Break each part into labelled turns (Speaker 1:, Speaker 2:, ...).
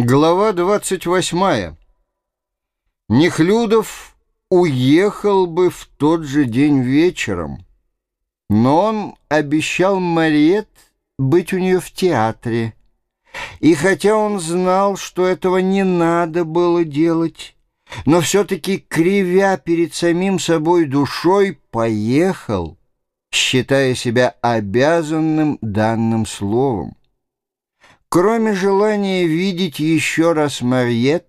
Speaker 1: Глава 28. Нехлюдов уехал бы в тот же день вечером, но он обещал Мариет быть у нее в театре. И хотя он знал, что этого не надо было делать, но все-таки, кривя перед самим собой душой, поехал, считая себя обязанным данным словом. Кроме желания видеть еще раз Марьет,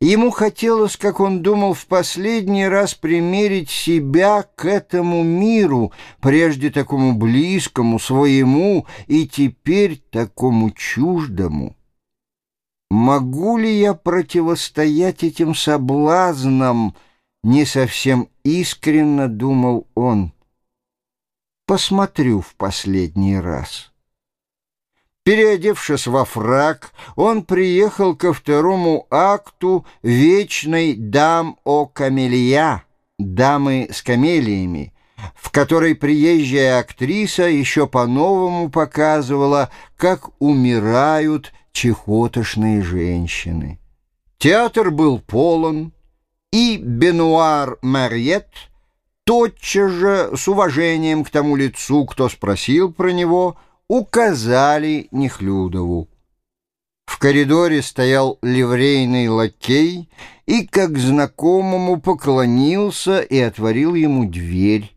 Speaker 1: ему хотелось, как он думал, в последний раз примерить себя к этому миру, прежде такому близкому, своему, и теперь такому чуждому. Могу ли я противостоять этим соблазнам, не совсем искренно думал он. Посмотрю в последний раз. Переодевшись во фрак, он приехал ко второму акту вечной «Дам о камелия» «Дамы с камелиями», в которой приезжая актриса еще по-новому показывала, как умирают чехотошные женщины. Театр был полон, и Бенуар Марьет тотчас же с уважением к тому лицу, кто спросил про него, указали Нехлюдову. В коридоре стоял ливрейный лакей и, как знакомому, поклонился и отворил ему дверь.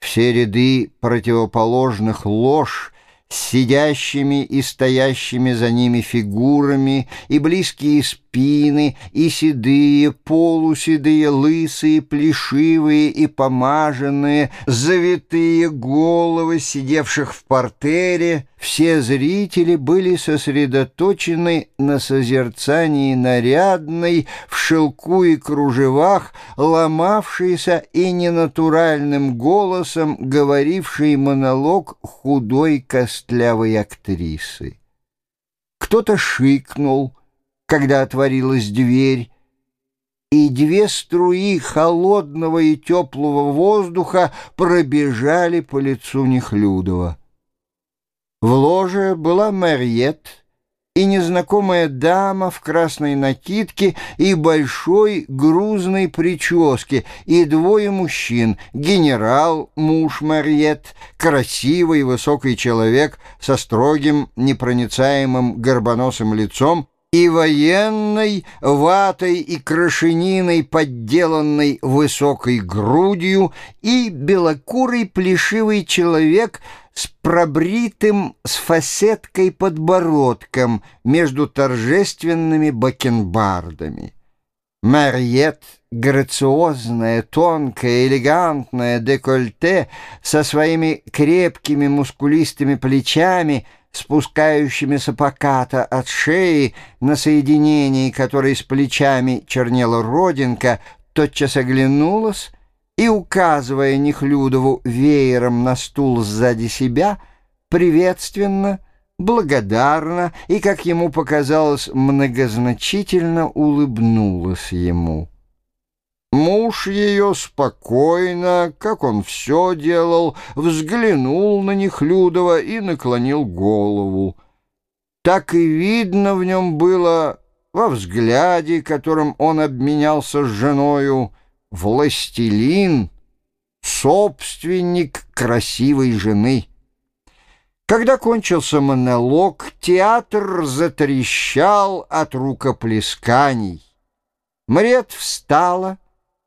Speaker 1: Все ряды противоположных лож сидящими и стоящими за ними фигурами, и близкие спины, и седые, полуседые, лысые, плешивые и помаженные, завитые головы сидевших в портере, все зрители были сосредоточены на созерцании нарядной, в шелку и кружевах, ломавшейся и ненатуральным голосом говорившей монолог худой костлявой актрисы. Кто-то шикнул, когда отворилась дверь, и две струи холодного и теплого воздуха пробежали по лицу Нехлюдова. В ложе была Мариет и незнакомая дама в красной накидке и большой грузной прическе, и двое мужчин, генерал, муж Мариет, красивый высокий человек со строгим, непроницаемым горбоносым лицом, и военной ватой и крашениной, подделанной высокой грудью, и белокурый плешивый человек с пробритым с фасеткой подбородком между торжественными бакенбардами. Мариет, грациозная, тонкая, элегантная, декольте, со своими крепкими мускулистыми плечами — спускающимися поката от шеи, на соединении которой с плечами чернела родинка, тотчас оглянулась и, указывая Нехлюдову веером на стул сзади себя, приветственно, благодарно и, как ему показалось, многозначительно улыбнулась ему. Муж ее спокойно, как он все делал, взглянул на Нехлюдова и наклонил голову. Так и видно в нем было во взгляде, которым он обменялся с женою, властелин, собственник красивой жены. Когда кончился монолог, театр затрещал от рукоплесканий. Мред встала,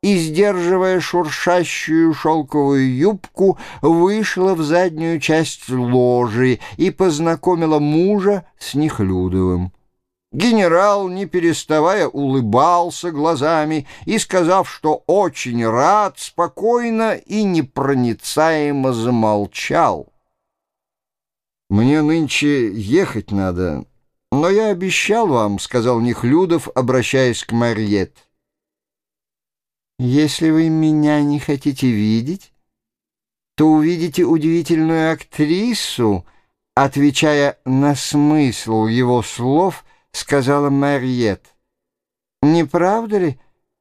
Speaker 1: и, сдерживая шуршащую шелковую юбку, вышла в заднюю часть ложи и познакомила мужа с Нехлюдовым. Генерал, не переставая, улыбался глазами и, сказав, что очень рад, спокойно и непроницаемо замолчал. «Мне нынче ехать надо, но я обещал вам», — сказал Нехлюдов, обращаясь к Марьет. Если вы меня не хотите видеть, то увидите удивительную актрису, отвечая на смысл его слов, сказала Мариет. «Не правда ли,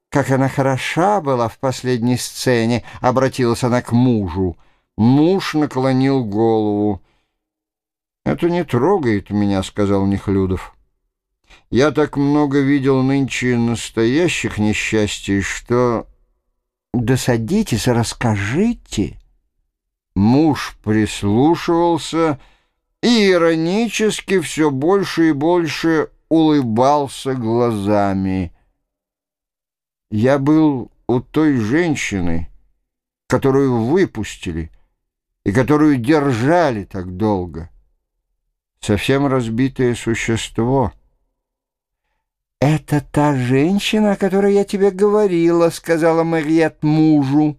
Speaker 1: как она хороша была в последней сцене?» — обратилась она к мужу. Муж наклонил голову. «Это не трогает меня», — сказал Нехлюдов. Я так много видел нынче настоящих несчастий, что...
Speaker 2: Да садитесь, расскажите.
Speaker 1: Муж прислушивался и иронически все больше и больше улыбался глазами. Я был у той женщины, которую выпустили и которую держали так долго. Совсем разбитое существо.
Speaker 2: «Это та женщина, о которой я тебе говорила», — сказала Мариет мужу.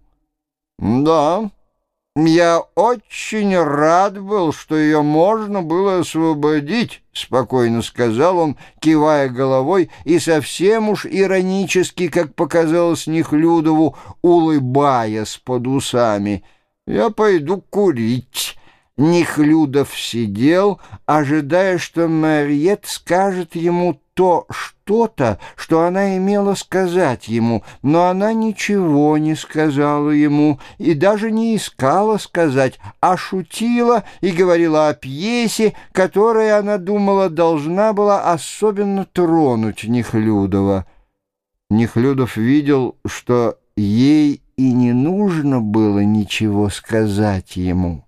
Speaker 1: «Да». «Я очень рад был, что ее можно было освободить», — спокойно сказал он, кивая головой и совсем уж иронически, как показалось Нехлюдову, улыбаясь под усами. «Я пойду курить». Нехлюдов сидел, ожидая, что Мариет скажет ему то что-то, что она имела сказать ему, но она ничего не сказала ему и даже не искала сказать, а шутила и говорила о пьесе, которая, она думала, должна была особенно тронуть Нехлюдова. Нехлюдов видел, что ей и не нужно было ничего сказать ему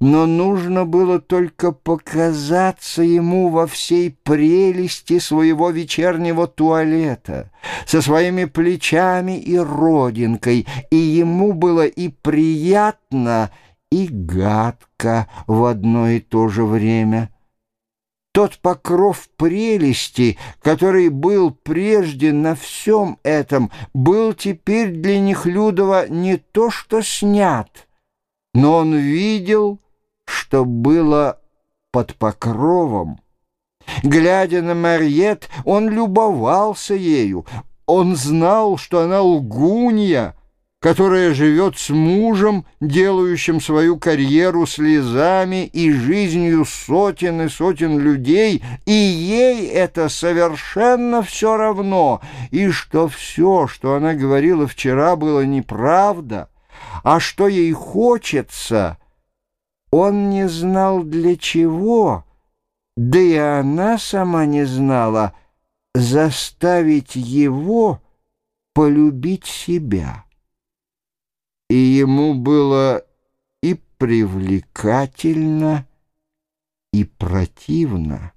Speaker 1: но нужно было только показаться ему во всей прелести своего вечернего туалета, со своими плечами и родинкой, и ему было и приятно, и гадко в одно и то же время. Тот покров прелести, который был прежде на всем этом, был теперь для них Людова не то что снят, но он видел что было под покровом. Глядя на Марьет, он любовался ею. Он знал, что она лгунья, которая живет с мужем, делающим свою карьеру слезами и жизнью сотен и сотен людей, и ей это совершенно все равно, и что все, что она говорила вчера, было неправда, а что ей хочется — он не знал для чего, да и она сама не знала, заставить его полюбить себя. И ему было и привлекательно, и противно.